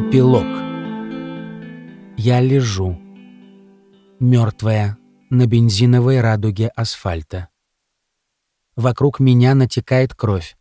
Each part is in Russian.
Эпилог. Я лежу, мертвая, на бензиновой радуге асфальта. Вокруг меня натекает кровь.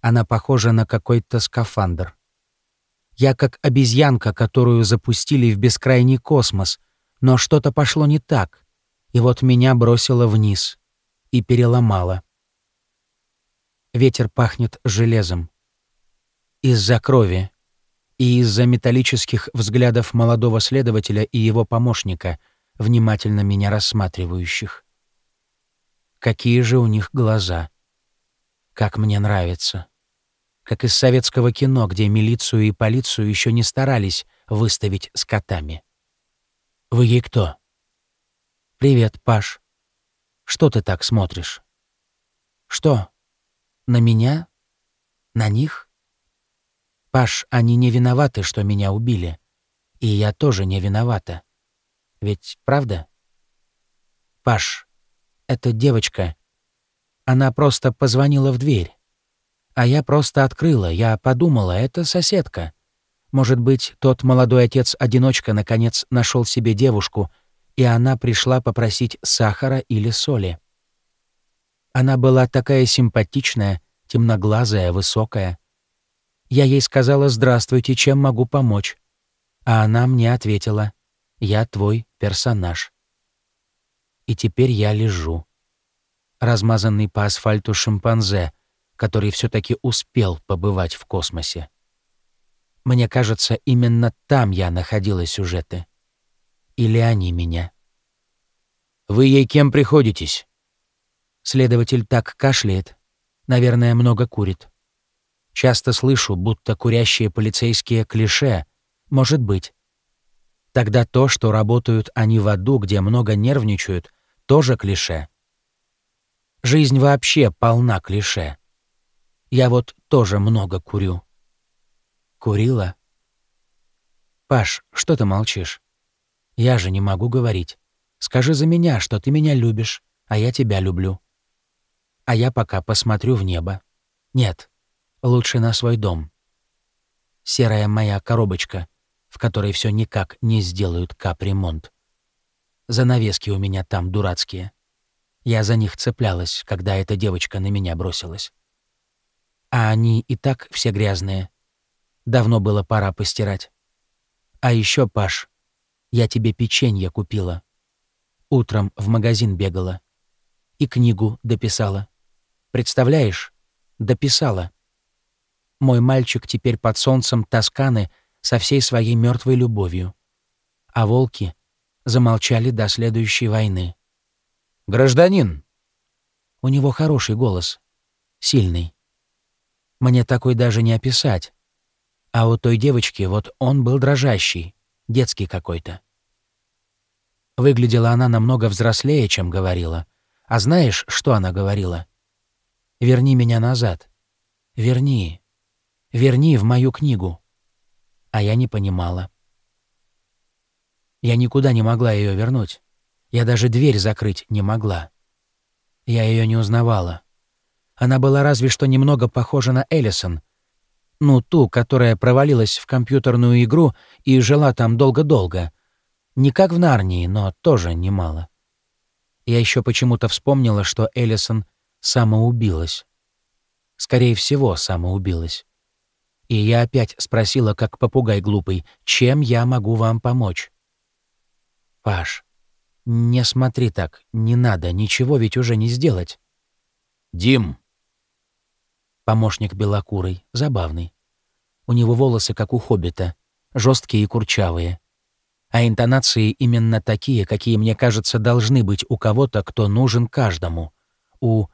Она похожа на какой-то скафандр. Я как обезьянка, которую запустили в бескрайний космос, но что-то пошло не так, и вот меня бросило вниз и переломало. Ветер пахнет железом. Из-за крови и из-за металлических взглядов молодого следователя и его помощника, внимательно меня рассматривающих. Какие же у них глаза. Как мне нравится. Как из советского кино, где милицию и полицию еще не старались выставить с котами. «Вы ей кто?» «Привет, Паш. Что ты так смотришь?» «Что? На меня? На них?» «Паш, они не виноваты, что меня убили. И я тоже не виновата. Ведь правда?» «Паш, эта девочка, она просто позвонила в дверь. А я просто открыла, я подумала, это соседка. Может быть, тот молодой отец-одиночка наконец нашел себе девушку, и она пришла попросить сахара или соли. Она была такая симпатичная, темноглазая, высокая. Я ей сказала «Здравствуйте, чем могу помочь?» А она мне ответила «Я твой персонаж». И теперь я лежу, размазанный по асфальту шимпанзе, который все таки успел побывать в космосе. Мне кажется, именно там я находила сюжеты. Или они меня. «Вы ей кем приходитесь?» Следователь так кашляет. Наверное, много курит. Часто слышу, будто курящие полицейские клише. Может быть. Тогда то, что работают они в аду, где много нервничают, тоже клише. Жизнь вообще полна клише. Я вот тоже много курю. Курила? Паш, что ты молчишь? Я же не могу говорить. Скажи за меня, что ты меня любишь, а я тебя люблю. А я пока посмотрю в небо. Нет, лучше на свой дом. Серая моя коробочка, в которой все никак не сделают капремонт. Занавески у меня там дурацкие. Я за них цеплялась, когда эта девочка на меня бросилась. А они и так все грязные. Давно было пора постирать. А еще, Паш, я тебе печенье купила. Утром в магазин бегала. И книгу дописала. Представляешь? Дописала. Мой мальчик теперь под солнцем Тосканы со всей своей мертвой любовью. А волки замолчали до следующей войны. «Гражданин!» У него хороший голос. Сильный. Мне такой даже не описать. А у той девочки вот он был дрожащий, детский какой-то. Выглядела она намного взрослее, чем говорила. А знаешь, что она говорила? «Верни меня назад. Верни. Верни в мою книгу». А я не понимала. Я никуда не могла ее вернуть. Я даже дверь закрыть не могла. Я ее не узнавала. Она была разве что немного похожа на Эллисон. Ну, ту, которая провалилась в компьютерную игру и жила там долго-долго. Не как в Нарнии, но тоже немало. Я еще почему-то вспомнила, что Эллисон самоубилась. Скорее всего, самоубилась. И я опять спросила, как попугай глупый, чем я могу вам помочь? «Паш, не смотри так, не надо, ничего ведь уже не сделать». «Дим, Помощник белокурый, забавный. У него волосы, как у хоббита, жесткие и курчавые. А интонации именно такие, какие, мне кажется, должны быть у кого-то, кто нужен каждому. У...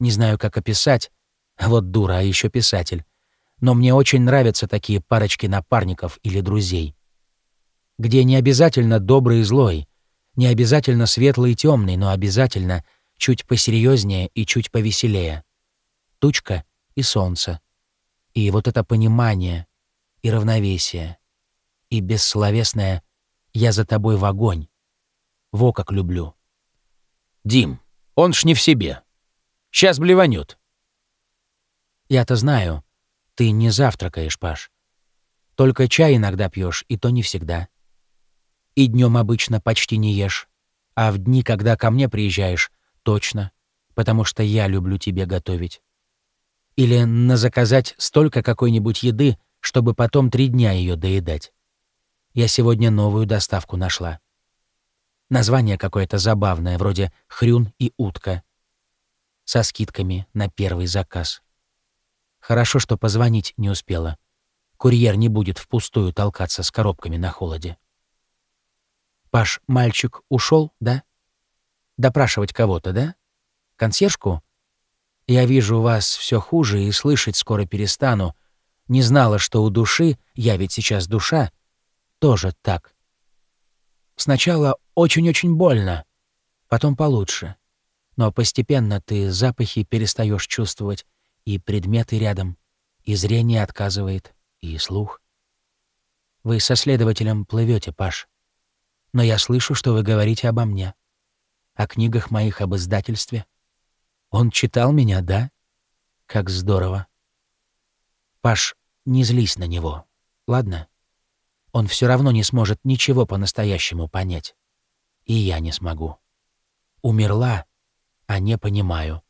Не знаю, как описать. Вот дура, а еще писатель. Но мне очень нравятся такие парочки напарников или друзей. Где не обязательно добрый и злой, не обязательно светлый и темный, но обязательно чуть посерьезнее и чуть повеселее тучка и солнце. И вот это понимание и равновесие, и бессловесное «я за тобой в огонь». Во как люблю. Дим, он ж не в себе. Сейчас блеванет. Я-то знаю, ты не завтракаешь, Паш. Только чай иногда пьешь, и то не всегда. И днем обычно почти не ешь. А в дни, когда ко мне приезжаешь, точно, потому что я люблю тебе готовить. Или на заказать столько какой-нибудь еды, чтобы потом три дня ее доедать. Я сегодня новую доставку нашла. Название какое-то забавное, вроде «Хрюн и утка». Со скидками на первый заказ. Хорошо, что позвонить не успела. Курьер не будет впустую толкаться с коробками на холоде. «Паш, мальчик ушел, да? Допрашивать кого-то, да? Консьержку? Я вижу, у вас все хуже и слышать скоро перестану. Не знала, что у души, я ведь сейчас душа, тоже так. Сначала очень-очень больно, потом получше. Но постепенно ты запахи перестаешь чувствовать, и предметы рядом, и зрение отказывает, и слух. Вы со следователем плывете, Паш. Но я слышу, что вы говорите обо мне. О книгах моих об издательстве. Он читал меня, да? Как здорово. Паш, не злись на него, ладно? Он все равно не сможет ничего по-настоящему понять. И я не смогу. Умерла, а не понимаю.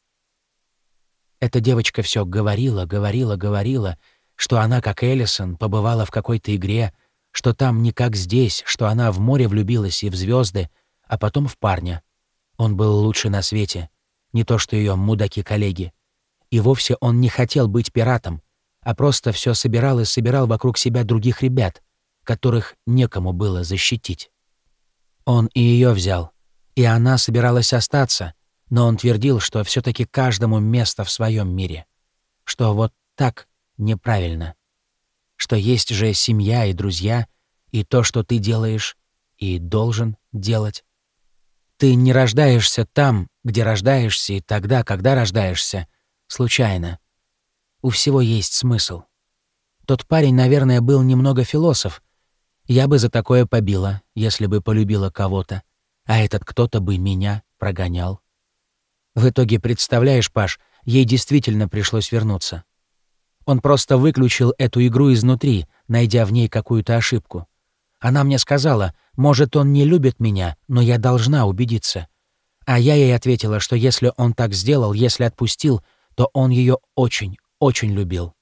Эта девочка все говорила, говорила, говорила, что она, как Эллисон, побывала в какой-то игре, что там не как здесь, что она в море влюбилась и в звезды, а потом в парня. Он был лучше на свете, не то что ее мудаки-коллеги. И вовсе он не хотел быть пиратом, а просто все собирал и собирал вокруг себя других ребят, которых некому было защитить. Он и ее взял, и она собиралась остаться, но он твердил, что все таки каждому место в своем мире, что вот так неправильно, что есть же семья и друзья, и то, что ты делаешь и должен делать. Ты не рождаешься там, где рождаешься, и тогда, когда рождаешься, случайно. У всего есть смысл. Тот парень, наверное, был немного философ. Я бы за такое побила, если бы полюбила кого-то, а этот кто-то бы меня прогонял. В итоге, представляешь, Паш, ей действительно пришлось вернуться. Он просто выключил эту игру изнутри, найдя в ней какую-то ошибку. Она мне сказала, может, он не любит меня, но я должна убедиться. А я ей ответила, что если он так сделал, если отпустил, то он ее очень, очень любил.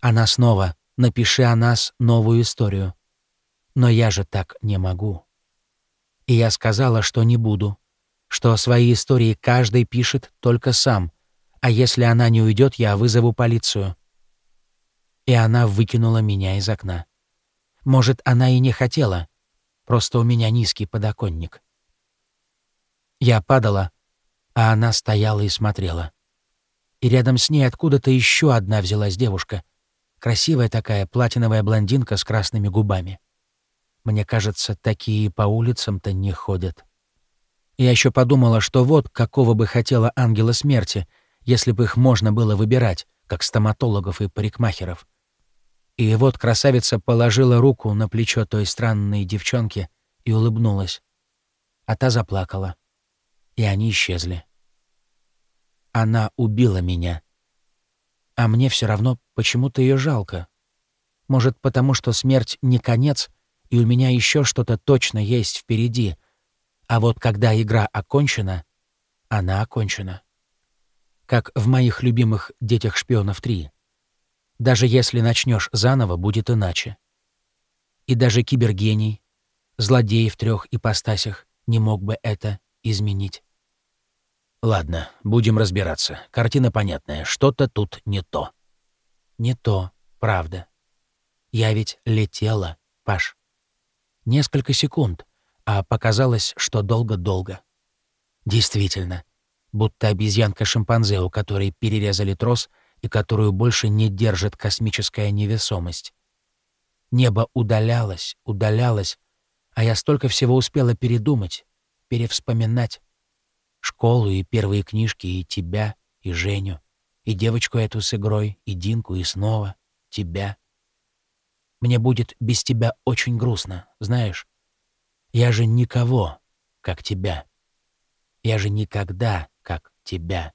Она снова «напиши о нас новую историю». Но я же так не могу. И я сказала, что не буду, что свои истории каждый пишет только сам, а если она не уйдет, я вызову полицию. И она выкинула меня из окна. Может, она и не хотела, просто у меня низкий подоконник. Я падала, а она стояла и смотрела. И рядом с ней откуда-то еще одна взялась девушка. Красивая такая платиновая блондинка с красными губами. Мне кажется, такие по улицам-то не ходят. Я еще подумала, что вот какого бы хотела ангела смерти, если бы их можно было выбирать, как стоматологов и парикмахеров. И вот красавица положила руку на плечо той странной девчонки и улыбнулась. А та заплакала. И они исчезли. Она убила меня. А мне все равно почему-то ее жалко. Может, потому что смерть не конец, и у меня еще что-то точно есть впереди — а вот когда игра окончена, она окончена. Как в моих любимых «Детях шпионов 3». Даже если начнешь заново, будет иначе. И даже кибергений, злодей в трех ипостасях, не мог бы это изменить. Ладно, будем разбираться. Картина понятная. Что-то тут не то. Не то, правда. Я ведь летела, Паш. Несколько секунд — а показалось, что долго-долго. Действительно, будто обезьянка-шимпанзе, у которой перерезали трос и которую больше не держит космическая невесомость. Небо удалялось, удалялось, а я столько всего успела передумать, перевспоминать. Школу и первые книжки, и тебя, и Женю, и девочку эту с игрой, и Динку, и снова тебя. Мне будет без тебя очень грустно, знаешь? Я же никого, как тебя. Я же никогда, как тебя.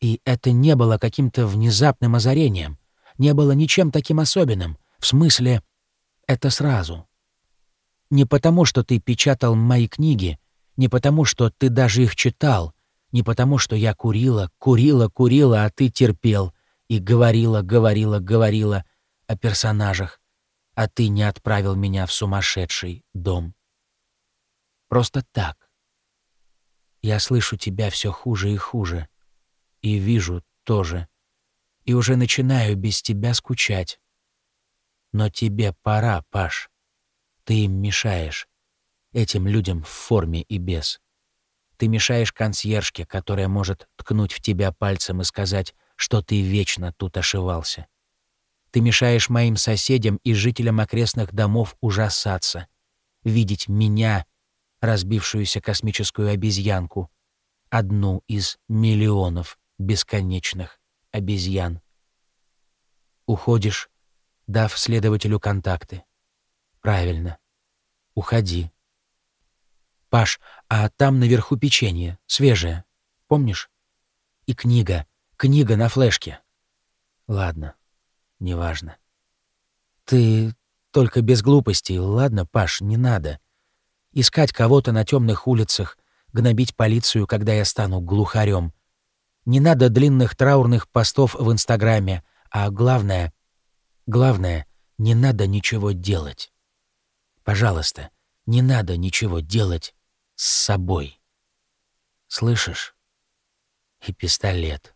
И это не было каким-то внезапным озарением, не было ничем таким особенным. В смысле, это сразу. Не потому, что ты печатал мои книги, не потому, что ты даже их читал, не потому, что я курила, курила, курила, а ты терпел и говорила, говорила, говорила о персонажах, а ты не отправил меня в сумасшедший дом. Просто так. Я слышу тебя все хуже и хуже. И вижу тоже. И уже начинаю без тебя скучать. Но тебе пора, Паш. Ты им мешаешь. Этим людям в форме и без. Ты мешаешь консьержке, которая может ткнуть в тебя пальцем и сказать, что ты вечно тут ошивался. Ты мешаешь моим соседям и жителям окрестных домов ужасаться, видеть меня, разбившуюся космическую обезьянку, одну из миллионов бесконечных обезьян. Уходишь, дав следователю контакты. Правильно. Уходи. Паш, а там наверху печенье, свежее. Помнишь? И книга. Книга на флешке. Ладно, неважно. Ты только без глупостей, ладно, Паш, не надо. Искать кого-то на темных улицах, гнобить полицию, когда я стану глухарем. Не надо длинных траурных постов в Инстаграме, а главное, главное, не надо ничего делать. Пожалуйста, не надо ничего делать с собой. Слышишь? И пистолет.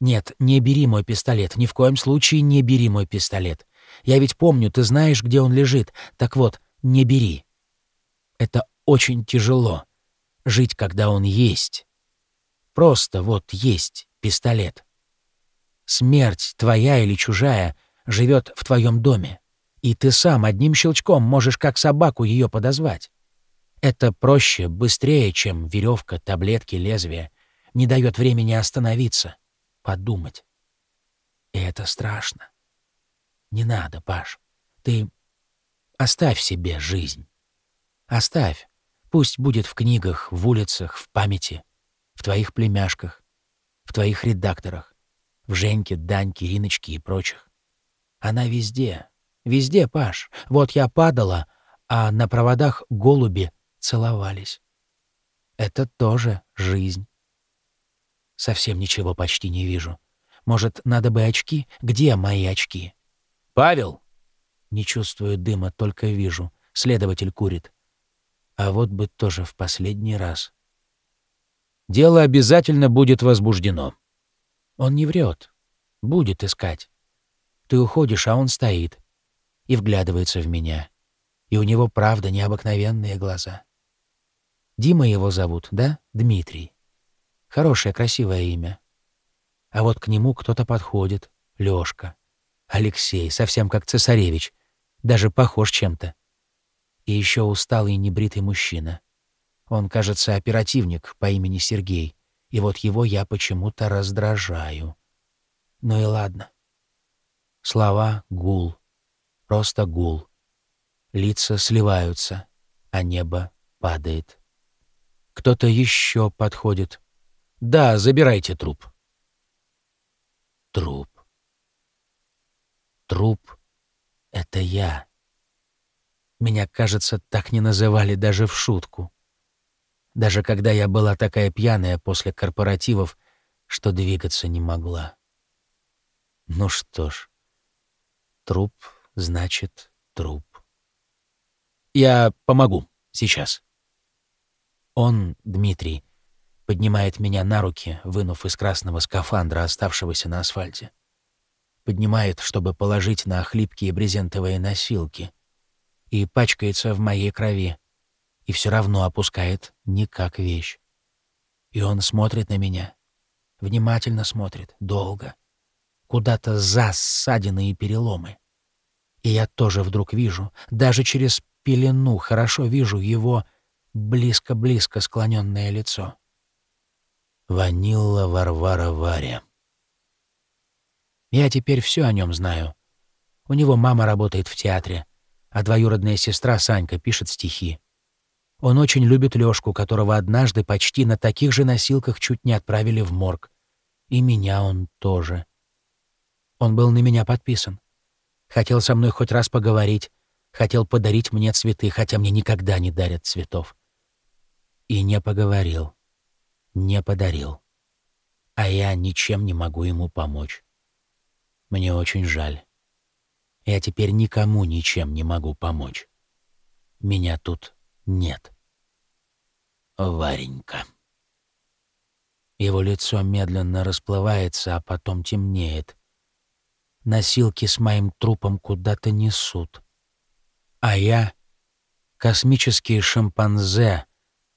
Нет, не бери мой пистолет, ни в коем случае не бери мой пистолет. Я ведь помню, ты знаешь, где он лежит. Так вот, не бери. Это очень тяжело — жить, когда он есть. Просто вот есть пистолет. Смерть, твоя или чужая, живет в твоем доме, и ты сам одним щелчком можешь как собаку ее подозвать. Это проще, быстрее, чем веревка, таблетки, лезвия. Не дает времени остановиться, подумать. И это страшно. Не надо, Паш. Ты оставь себе жизнь. Оставь. Пусть будет в книгах, в улицах, в памяти, в твоих племяшках, в твоих редакторах, в Женьке, Даньке, Риночке и прочих. Она везде, везде, Паш. Вот я падала, а на проводах голуби целовались. Это тоже жизнь. Совсем ничего почти не вижу. Может, надо бы очки? Где мои очки? Павел? Не чувствую дыма, только вижу. Следователь курит. А вот бы тоже в последний раз. Дело обязательно будет возбуждено. Он не врет. Будет искать. Ты уходишь, а он стоит. И вглядывается в меня. И у него, правда, необыкновенные глаза. Дима его зовут, да? Дмитрий. Хорошее, красивое имя. А вот к нему кто-то подходит. Лёшка. Алексей, совсем как цесаревич. Даже похож чем-то. И еще усталый небритый мужчина. Он, кажется, оперативник по имени Сергей. И вот его я почему-то раздражаю. Ну и ладно. Слова — гул. Просто гул. Лица сливаются, а небо падает. Кто-то еще подходит. Да, забирайте труп. Труп. Труп — это я. Меня, кажется, так не называли даже в шутку. Даже когда я была такая пьяная после корпоративов, что двигаться не могла. Ну что ж, труп значит труп. Я помогу сейчас. Он, Дмитрий, поднимает меня на руки, вынув из красного скафандра, оставшегося на асфальте. Поднимает, чтобы положить на хлипкие брезентовые носилки. И пачкается в моей крови. И все равно опускает не как вещь. И он смотрит на меня. Внимательно смотрит, долго. Куда-то за ссадины и переломы. И я тоже вдруг вижу, даже через пелену хорошо вижу его близко-близко склоненное лицо. Ванилла Варвара Варя. Я теперь все о нем знаю. У него мама работает в театре, а двоюродная сестра Санька пишет стихи. Он очень любит Лёшку, которого однажды почти на таких же носилках чуть не отправили в морг. И меня он тоже. Он был на меня подписан. Хотел со мной хоть раз поговорить, хотел подарить мне цветы, хотя мне никогда не дарят цветов. И не поговорил, не подарил. А я ничем не могу ему помочь. Мне очень жаль. Я теперь никому ничем не могу помочь. Меня тут нет. Варенька. Его лицо медленно расплывается, а потом темнеет. Носилки с моим трупом куда-то несут. А я — космические шимпанзе,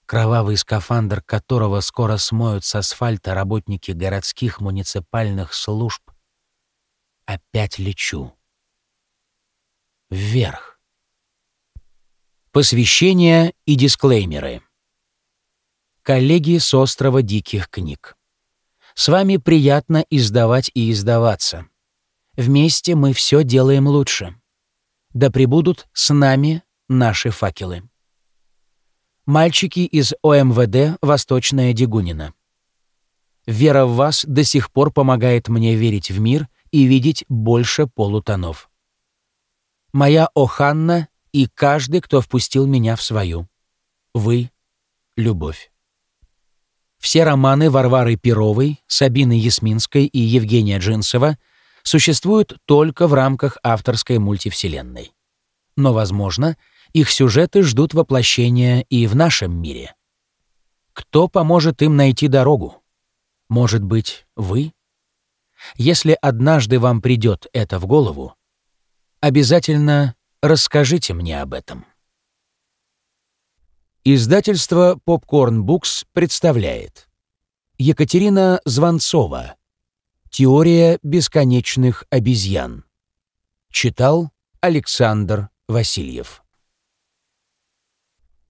кровавый скафандр которого скоро смоют с асфальта работники городских муниципальных служб, опять лечу. Вверх. Посвящения и дисклеймеры. Коллеги с острова Диких книг. С вами приятно издавать и издаваться. Вместе мы все делаем лучше. Да пребудут с нами наши факелы. Мальчики из ОМВД «Восточная Дегунина». Вера в вас до сих пор помогает мне верить в мир и видеть больше полутонов. Моя Оханна и каждый, кто впустил меня в свою. Вы — любовь. Все романы Варвары Перовой, Сабины Ясминской и Евгения Джинсова существуют только в рамках авторской мультивселенной. Но, возможно, их сюжеты ждут воплощения и в нашем мире. Кто поможет им найти дорогу? Может быть, вы? Если однажды вам придет это в голову, обязательно расскажите мне об этом. Издательство Popcorn Books представляет Екатерина Звонцова Теория бесконечных обезьян Читал Александр Васильев